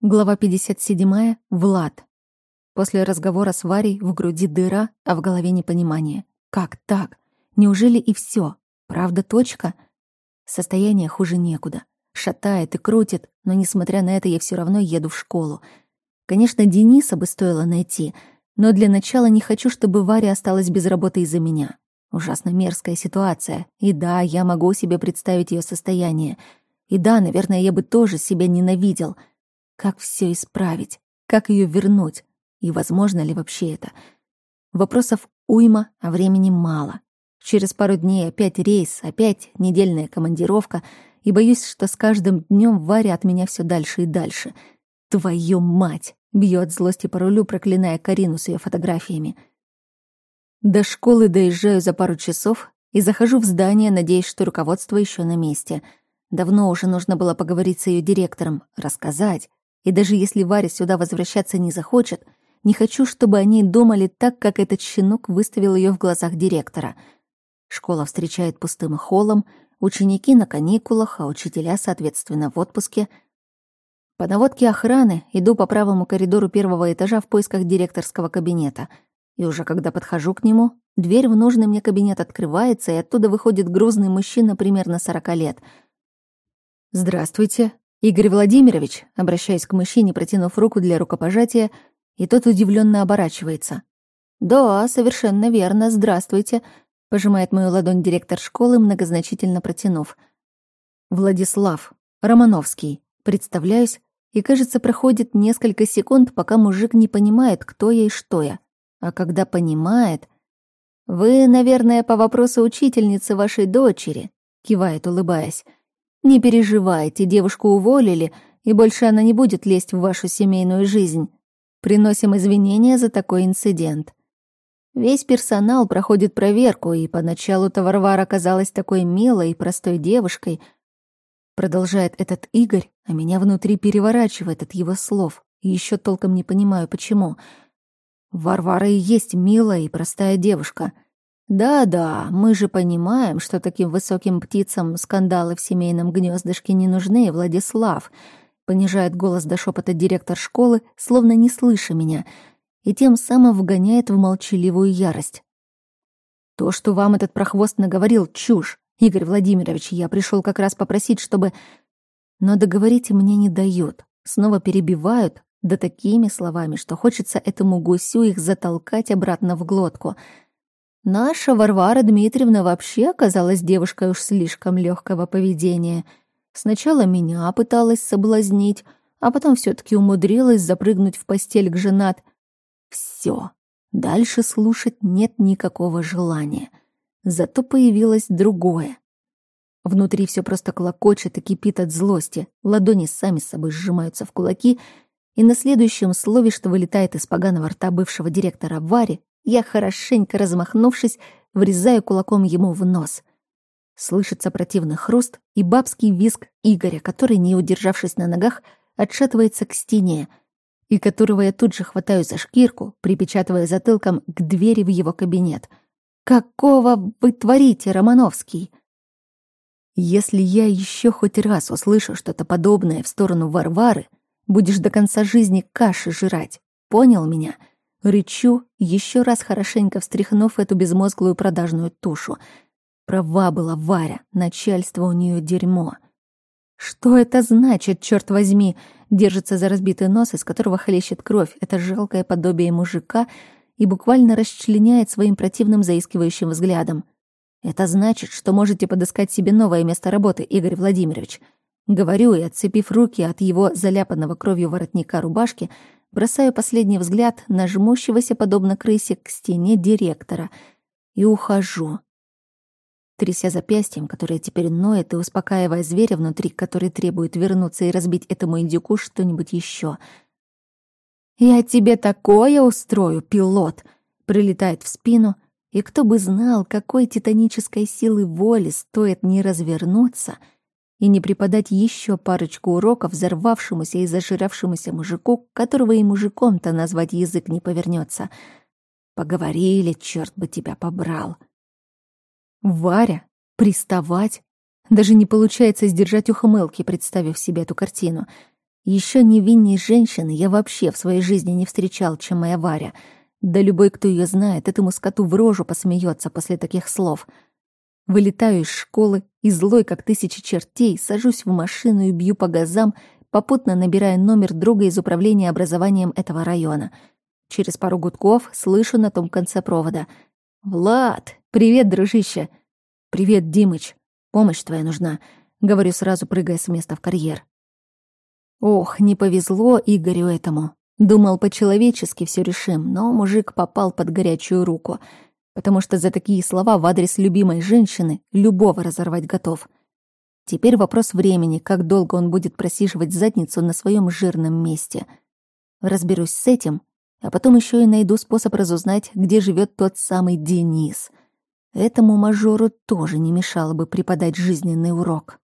Глава 57. Влад. После разговора с Варей в груди дыра, а в голове непонимание. Как так? Неужели и все? Правда, точка? Состояние хуже некуда. Шатает и крутит, но, несмотря на это, я все равно еду в школу. Конечно, Дениса бы стоило найти, но для начала не хочу, чтобы Варя осталась без работы из-за меня. Ужасно мерзкая ситуация. И да, я могу себе представить ее состояние. И да, наверное, я бы тоже себя ненавидел — как все исправить? Как ее вернуть? И возможно ли вообще это? Вопросов уйма, а времени мало. Через пару дней опять рейс, опять недельная командировка, и боюсь, что с каждым днем Варя от меня все дальше и дальше. Твою мать! Бьет злости по рулю, проклиная Карину с ее фотографиями. До школы доезжаю за пару часов и захожу в здание, надеясь, что руководство еще на месте. Давно уже нужно было поговорить с ее директором, рассказать. И даже если Варя сюда возвращаться не захочет, не хочу, чтобы они думали так, как этот щенок выставил ее в глазах директора. Школа встречает пустым холлом, ученики на каникулах, а учителя, соответственно, в отпуске. По наводке охраны иду по правому коридору первого этажа в поисках директорского кабинета. И уже когда подхожу к нему, дверь в нужный мне кабинет открывается, и оттуда выходит грузный мужчина примерно сорока лет. «Здравствуйте», «Игорь Владимирович», обращаясь к мужчине, протянув руку для рукопожатия, и тот удивленно оборачивается. «Да, совершенно верно, здравствуйте», — пожимает мою ладонь директор школы, многозначительно протянув. «Владислав, Романовский», представляюсь, и, кажется, проходит несколько секунд, пока мужик не понимает, кто я и что я. А когда понимает... «Вы, наверное, по вопросу учительницы вашей дочери», — кивает, улыбаясь. Не переживайте, девушку уволили, и больше она не будет лезть в вашу семейную жизнь. Приносим извинения за такой инцидент. Весь персонал проходит проверку, и поначалу-то Варвара казалась такой милой и простой девушкой. Продолжает этот Игорь, а меня внутри переворачивает от его слов. И еще толком не понимаю, почему. Варвара и есть милая и простая девушка — да-да, мы же понимаем, что таким высоким птицам скандалы в семейном гнездышке не нужны, Владислав. Понижает голос до шепота директор школы, словно не слыша меня, и тем самым вгоняет в молчаливую ярость. То, что вам этот прохвост наговорил, чушь. Игорь Владимирович, я пришел как раз попросить, чтобы... Но договорить мне не дают. Снова перебивают, да такими словами, что хочется этому гусю их затолкать обратно в глотку — Наша Варвара Дмитриевна вообще оказалась девушкой уж слишком легкого поведения. Сначала меня пыталась соблазнить, а потом все таки умудрилась запрыгнуть в постель к женат. Все. Дальше слушать нет никакого желания. Зато появилось другое. Внутри все просто клокочет и кипит от злости. Ладони сами собой сжимаются в кулаки, и на следующем слове, что вылетает из поганого рта бывшего директора Вари, я, хорошенько размахнувшись, врезаю кулаком ему в нос. Слышится противный хруст и бабский визг Игоря, который, не удержавшись на ногах, отшатывается к стене, и которого я тут же хватаю за шкирку, припечатывая затылком к двери в его кабинет. «Какого вы творите, Романовский?» «Если я еще хоть раз услышу что-то подобное в сторону Варвары, будешь до конца жизни каши жрать. Понял меня?» Рычу, еще раз хорошенько встряхнув эту безмозглую продажную тушу. Права была Варя, начальство у нее дерьмо. Что это значит, черт возьми? Держится за разбитый нос, из которого хлещет кровь. Это жалкое подобие мужика и буквально расчленяет своим противным заискивающим взглядом. Это значит, что можете подыскать себе новое место работы, Игорь Владимирович. Говорю и, отцепив руки от его заляпанного кровью воротника рубашки, бросаю последний взгляд на жмущегося, подобно крысе, к стене директора и ухожу. Тряся запястьем, которое теперь ноет, и успокаивая зверя внутри, который требует вернуться и разбить этому индюку что-нибудь еще. «Я тебе такое устрою, пилот!» прилетает в спину, и кто бы знал, какой титанической силы воли стоит не развернуться — и не преподать еще парочку уроков взорвавшемуся и зажиравшемуся мужику, которого и мужиком-то назвать язык не повернется. Поговорили, черт бы тебя побрал. Варя? Приставать? Даже не получается сдержать ухмылки, представив себе эту картину. Еще невинней женщины я вообще в своей жизни не встречал, чем моя Варя. Да любой, кто ее знает, этому скоту в рожу посмеется после таких слов. Вылетаю из школы и злой, как тысячи чертей, сажусь в машину и бью по газам, попутно набирая номер друга из управления образованием этого района. Через пару гудков слышу на том конце провода. «Влад! Привет, дружище!» «Привет, Димыч! Помощь твоя нужна!» Говорю сразу, прыгая с места в карьер. Ох, не повезло Игорю этому. Думал, по-человечески все решим, но мужик попал под горячую руку, потому что за такие слова в адрес любимой женщины любого разорвать готов. Теперь вопрос времени, как долго он будет просиживать задницу на своем жирном месте. Разберусь с этим, а потом еще и найду способ разузнать, где живет тот самый Денис. Этому мажору тоже не мешало бы преподать жизненный урок.